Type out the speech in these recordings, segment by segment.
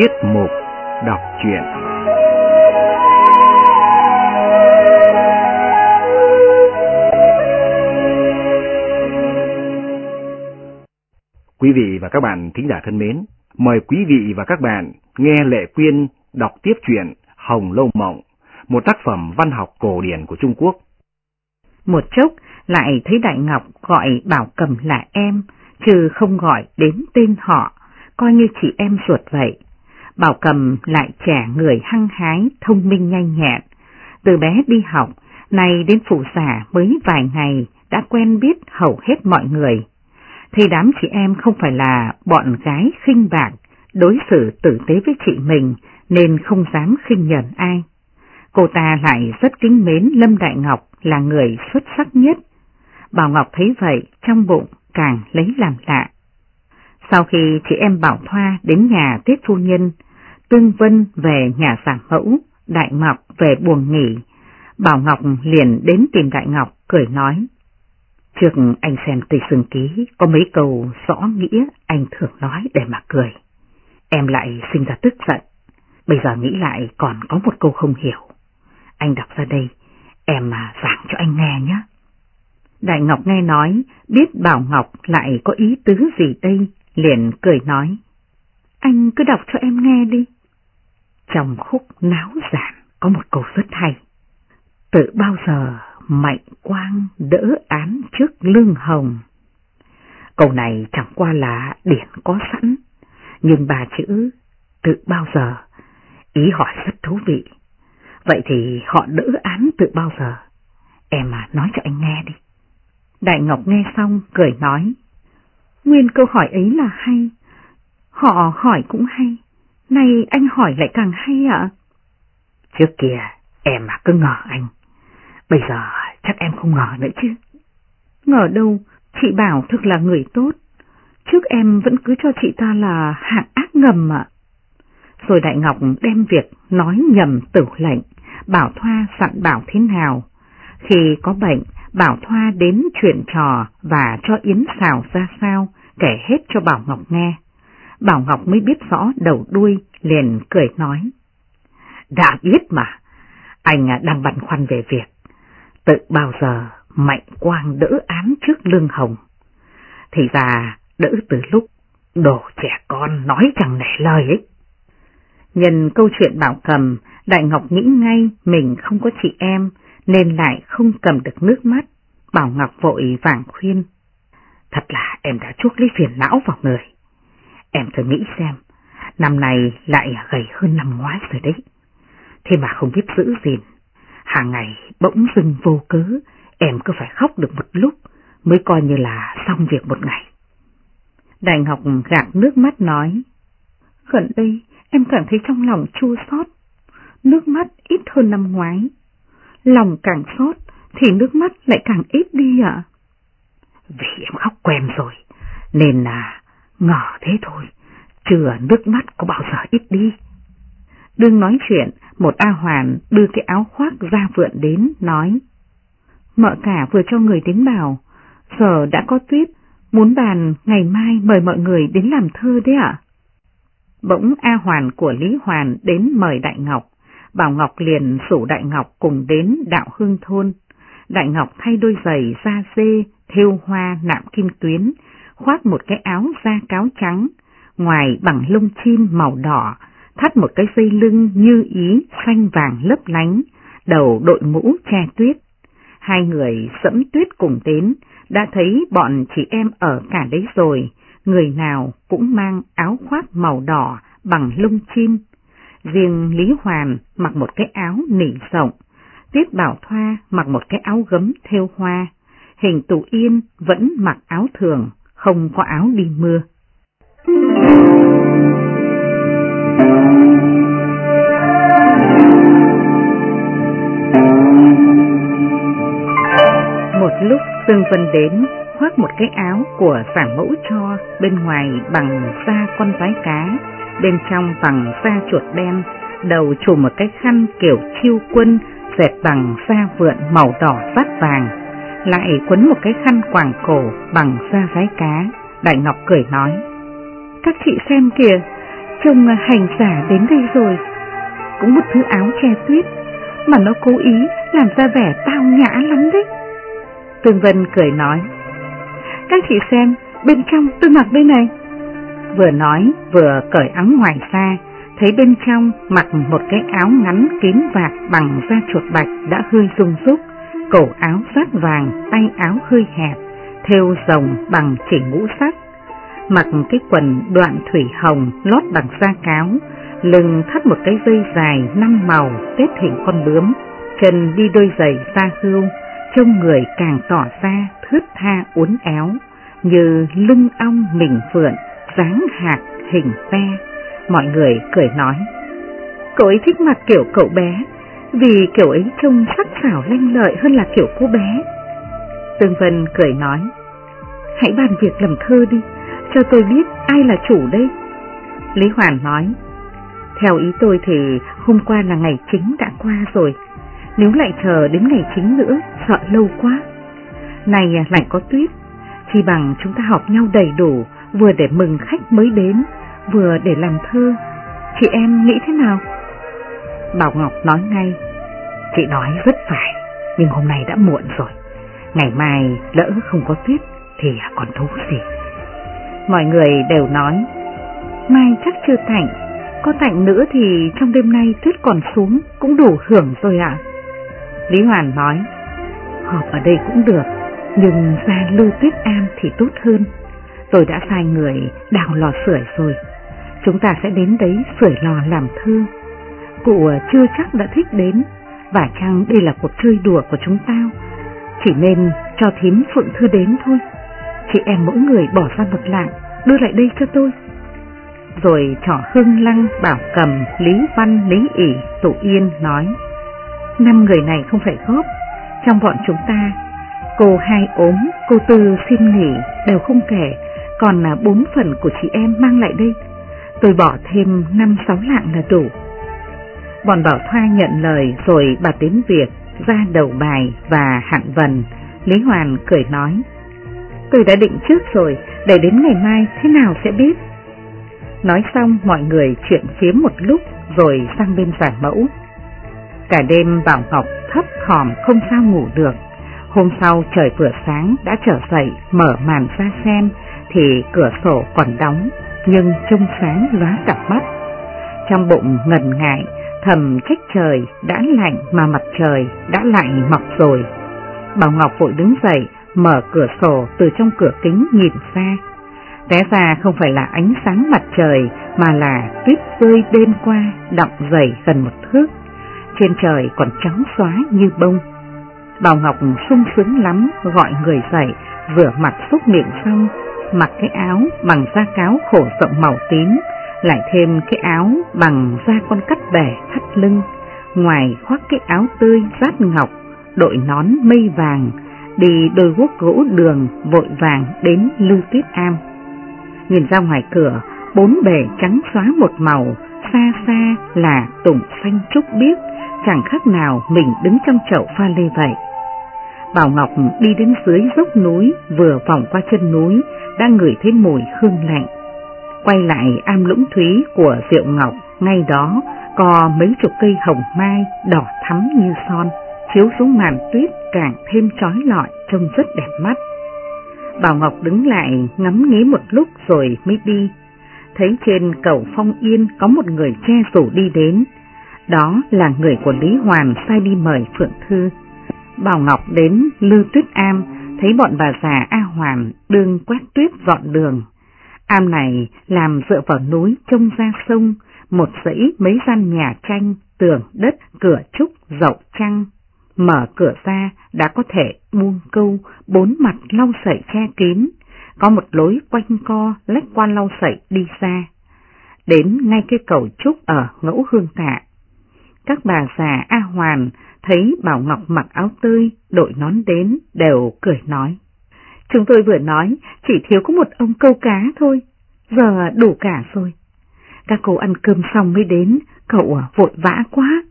Tiết mục đọc truyện Quý vị và các bạn thính giả thân mến, mời quý vị và các bạn nghe Lệ Quyên đọc tiếp truyện Hồng Lâu Mộng, một tác phẩm văn học cổ điển của Trung Quốc. Một chốc lại thấy Đại Ngọc gọi Bảo Cầm là em, chứ không gọi đến tên họ, coi như chị em ruột vậy. Bảo Cầm lại trẻ người hăng hái, thông minh nhanh nhẹn. Từ bé đi học, nay đến phụ xã mới vài ngày đã quen biết hầu hết mọi người. Thì đám chị em không phải là bọn gái khinh bạc, đối xử tử tế với chị mình nên không dám khinh nhẫn ai. Cô ta lại rất kính mến Lâm Đại Ngọc là người xuất sắc nhất. Bảo Ngọc thấy vậy, trong bụng càng lấy làm lạ. Sau khi chị em Bảo Thoa đến nhà Tiết Phu Nhân, Tương Vân về nhà giảng mẫu, Đại Ngọc về buồn nghỉ, Bảo Ngọc liền đến tìm Đại Ngọc, cười nói. Trước anh xem tùy sừng ký, có mấy câu rõ nghĩa anh thường nói để mà cười. Em lại sinh ra tức giận, bây giờ nghĩ lại còn có một câu không hiểu. Anh đọc ra đây, em mà giảng cho anh nghe nhé. Đại Ngọc nghe nói, biết Bảo Ngọc lại có ý tứ gì đây, liền cười nói. Anh cứ đọc cho em nghe đi. Trong khúc náo giản có một câu rất hay. Tự bao giờ mạnh quang đỡ án trước lương hồng. Câu này chẳng qua là điển có sẵn, nhưng bà chữ tự bao giờ, ý hỏi rất thú vị. Vậy thì họ đỡ án tự bao giờ? Em mà nói cho anh nghe đi. Đại Ngọc nghe xong cười nói. Nguyên câu hỏi ấy là hay. Họ hỏi cũng hay. Nay anh hỏi lại càng hay ạ. Trước kia em mà cứ ngờ anh. Bây giờ chắc em không ngờ nữa chứ. Ngờ đâu, chị bảo thực là người tốt. Trước em vẫn cứ cho chị ta là hạng ác ngầm ạ. Rồi Đại Ngọc đem việc nói nhầm tử lệnh, bảo Thoa sẵn bảo thế nào. Khi có bệnh, Bảo Thoa đến chuyện trò và cho Yến xào ra sao, kể hết cho Bảo Ngọc nghe. Bảo Ngọc mới biết rõ đầu đuôi, liền cười nói. Đã biết mà, anh đang băn khoăn về việc, tự bao giờ Mạnh Quang đỡ án trước lương hồng. Thì ra đỡ từ lúc đồ trẻ con nói chẳng nể lời ấy. Nhân câu chuyện Bảo Cầm, Đại Ngọc nghĩ ngay mình không có chị em, nên lại không cầm được nước mắt. Bảo Ngọc vội vàng khuyên. Thật là em đã chuốc lấy phiền não vào người. Em thử nghĩ xem, năm này lại gầy hơn năm ngoái rồi đấy. Thế mà không biết giữ gìn. Hàng ngày bỗng dưng vô cớ, em cứ phải khóc được một lúc mới coi như là xong việc một ngày. Đại Ngọc gạt nước mắt nói. Gần đây em cảm thấy trong lòng chua xót, nước mắt ít hơn năm ngoái. Lòng càng xót thì nước mắt lại càng ít đi ạ. Vì em khóc quen rồi, nên là ngờ thế thôi, chừa nước mắt có bao giờ ít đi. Đương nói chuyện, một A Hoàn đưa cái áo khoác ra vượn đến, nói. Mợ cả vừa cho người đến bảo, giờ đã có tuyết, muốn bàn ngày mai mời mọi người đến làm thơ đấy ạ. Bỗng A Hoàn của Lý Hoàn đến mời Đại Ngọc, Bảo Ngọc liền rủ Đại Ngọc cùng đến đạo hương thôn. Đại Ngọc thay đôi giày da dê, thêu hoa nạm kim tuyến, khoác một cái áo da cáo trắng, ngoài bằng lông chim màu đỏ, thắt một cái dây lưng như ý xanh vàng lấp lánh, đầu đội mũ che tuyết. Hai người sẫm tuyết cùng đến, đã thấy bọn chị em ở cả đấy rồi, người nào cũng mang áo khoác màu đỏ bằng lông chim. Riêng Lý Hoàn mặc một cái áo nỉ rộng, Tiết Bảo Thoa mặc một cái áo gấm theo hoa, hình tụ yên vẫn mặc áo thường, không có áo đi mưa. Một lúc Dương Vân đến, khoác một cái áo của sản mẫu cho, bên ngoài bằng da con rái cá, bên trong bằng da chuột đen, đầu trùm một cái khăn kiểu chiêu quân dệt bằng da vượn màu đỏ phát vàng, lại quấn một cái khăn quàng cổ bằng da rái cá. Đại Ngọc cười nói, các chị xem kìa, trông hành giả đến đây rồi. Cũng một thứ áo che tuyết, mà nó cố ý làm ra vẻ tao nhã lắm đấy. Tương Vân cười nói, các chị xem, bên trong tôi mặc đây này. Vừa nói vừa cởi áo ngoài xa, thấy bên trong mặc một cái áo ngắn kín vạt bằng da chuột bạch đã hơi rung rúc, cổ áo sát vàng, tay áo hơi hẹp, theo rồng bằng chỉ ngũ sắc, mặc cái quần đoạn thủy hồng lót bằng da cáo, lưng thắt một cái dây dài năm màu tết hình con bướm, chân đi đôi giày da hưu, trông người càng tỏ ra thướt tha uốn éo, như lưng ong mình phượng, dáng hạt hình ve. Mọi người cười nói, cậu ấy thích mặc kiểu cậu bé, vì kiểu ấy trông sắc sảo lanh lợi hơn là kiểu cô bé. Tương Vân cười nói, hãy bàn việc làm thơ đi, cho tôi biết ai là chủ đây. Lý Hoàn nói, theo ý tôi thì hôm qua là ngày chính đã qua rồi, nếu lại chờ đến ngày chính nữa sợ lâu quá. Này lại có tuyết, chỉ bằng chúng ta họp nhau đầy đủ vừa để mừng khách mới đến, vừa để làm thơ. Chị em nghĩ thế nào? Bảo Ngọc nói ngay, chị nói rất phải, nhưng hôm nay đã muộn rồi. Ngày mai lỡ không có tuyết thì còn thú gì. Mọi người đều nói, mai chắc chưa tạnh, có tạnh nữa thì trong đêm nay tuyết còn xuống cũng đủ hưởng rồi ạ. Lý Hoàn nói, họp ở đây cũng được, nhưng ra lưu tuyết an thì tốt hơn. Tôi đã sai người đào lò sưởi rồi, chúng ta sẽ đến đấy sưởi lò làm thơ. Cụ chưa chắc đã thích đến, và chăng đây là cuộc chơi đùa của chúng ta, chỉ nên cho thím Phượng Thư đến thôi. Chị em mỗi người bỏ ra một lạng, đưa lại đây cho tôi. Rồi trỏ Hưng Lăng, Bảo Cầm, Lý Văn, Lý ỉ Tụ Yên nói, năm người này không phải góp, trong bọn chúng ta, cô hai ốm, cô tư xin nghỉ đều không kể, còn là bốn phần của chị em mang lại đây. Tôi bỏ thêm năm sáu lạng là đủ. Bọn Bảo Thoa nhận lời rồi bà tiến việc ra đầu bài và hạng vần. Lý Hoàn cười nói, tôi đã định trước rồi, để đến ngày mai thế nào sẽ biết. Nói xong mọi người chuyện phiếm một lúc rồi sang bên giải mẫu. Cả đêm Bảo Ngọc thấp thỏm không sao ngủ được. Hôm sau trời vừa sáng đã trở dậy mở màn ra xem thì cửa sổ còn đóng nhưng trông sáng lóa cả mắt. Trong bụng ngần ngại thầm trách trời đã lạnh mà mặt trời đã lại mọc rồi. Bảo Ngọc vội đứng dậy mở cửa sổ từ trong cửa kính nhìn xa. Té ra không phải là ánh sáng mặt trời mà là tuyết rơi đêm qua đọng dày gần một thước trên trời còn trắng xóa như bông. Bảo Ngọc sung sướng lắm gọi người dậy, rửa mặt xúc miệng xong, mặc cái áo bằng da cáo khổ rộng màu tím, lại thêm cái áo bằng da con cắt bẻ thắt lưng, ngoài khoác cái áo tươi rát ngọc, đội nón mây vàng, đi đôi guốc gỗ đường vội vàng đến Lưu Tuyết Am. Nhìn ra ngoài cửa, bốn bể trắng xóa một màu, xa xa là tùng xanh trúc biếc, chẳng khác nào mình đứng trong chậu pha lê vậy. Bảo Ngọc đi đến dưới dốc núi, vừa vòng qua chân núi, đang ngửi thấy mùi hương lạnh. Quay lại am lũng thúy của Diệu Ngọc, ngay đó có mấy chục cây hồng mai đỏ thắm như son, chiếu xuống màn tuyết càng thêm trói lọi, trông rất đẹp mắt. Bảo Ngọc đứng lại ngắm nghía một lúc rồi mới đi, thấy trên cầu Phong Yên có một người che rủ đi đến, đó là người của Lý Hoàn sai đi mời Phượng Thư. Bảo Ngọc đến Lư Tuyết Am, thấy bọn bà già A Hoàn đương quét tuyết dọn đường. Am này làm dựa vào núi trông ra sông, một dãy mấy gian nhà tranh, tường đất, cửa trúc, dậu trăng. Mở cửa ra đã có thể buông câu, bốn mặt lau sậy che kín, có một lối quanh co lách qua lau sậy đi ra. Đến ngay cái cầu trúc ở ngẫu hương tạ, các bà già A Hoàn thấy Bảo Ngọc mặc áo tươi, đội nón đến, đều cười nói. Chúng tôi vừa nói, chỉ thiếu có một ông câu cá thôi, giờ đủ cả rồi. Các cô ăn cơm xong mới đến, cậu à, vội vã quá.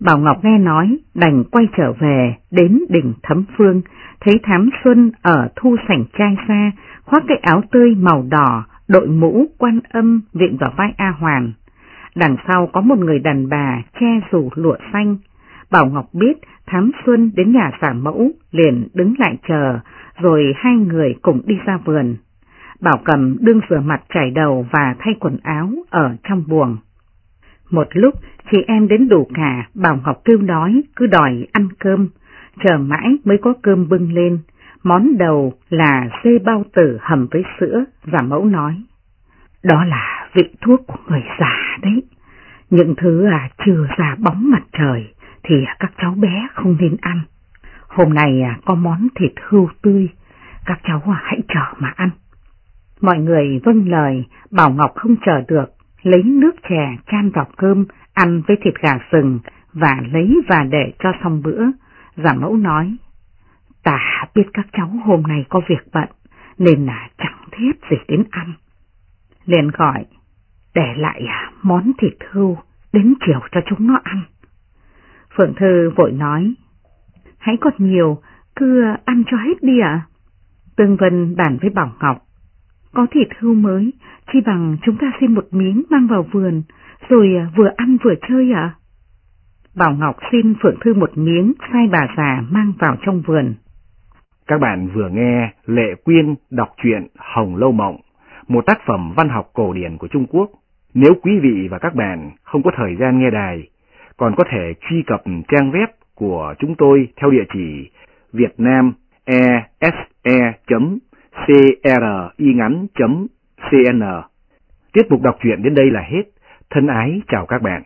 Bảo Ngọc nghe nói, đành quay trở về, đến đỉnh Thấm Phương, thấy Thám Xuân ở thu sảnh trai xa, khoác cái áo tươi màu đỏ, đội mũ quan âm viện vào vai A Hoàn. Đằng sau có một người đàn bà che rủ lụa xanh. Bảo Ngọc biết Thám Xuân đến nhà giả mẫu, liền đứng lại chờ, rồi hai người cùng đi ra vườn. Bảo Cầm đương rửa mặt chải đầu và thay quần áo ở trong buồng. Một lúc, chị em đến đủ cả, Bảo Ngọc kêu đói, cứ đòi ăn cơm, chờ mãi mới có cơm bưng lên. Món đầu là dê bao tử hầm với sữa, giả mẫu nói. Đó là vị thuốc của người già đấy. Những thứ à chưa ra bóng mặt trời thì các cháu bé không nên ăn. Hôm nay à, có món thịt hưu tươi, các cháu à, hãy chờ mà ăn. Mọi người vâng lời, Bảo Ngọc không chờ được, lấy nước chè chan vào cơm, ăn với thịt gà sừng và lấy và để cho xong bữa. Giả mẫu nói, ta biết các cháu hôm nay có việc bận, nên là chẳng thiết gì đến ăn. Liền gọi, để lại à, món thịt hưu, đến chiều cho chúng nó ăn. Phượng Thư vội nói, hãy còn nhiều, cứ ăn cho hết đi ạ. Tương Vân bàn với Bảo Ngọc, có thịt hưu mới, chi bằng chúng ta xin một miếng mang vào vườn, rồi vừa ăn vừa chơi ạ. Bảo Ngọc xin Phượng Thư một miếng, sai bà già mang vào trong vườn. Các bạn vừa nghe Lệ Quyên đọc truyện Hồng Lâu Mộng, một tác phẩm văn học cổ điển của Trung Quốc. Nếu quý vị và các bạn không có thời gian nghe đài, còn có thể truy cập trang web của chúng tôi theo địa chỉ vietnamese.cringắn.cn. E Tiết mục đọc truyện đến đây là hết. Thân ái chào các bạn.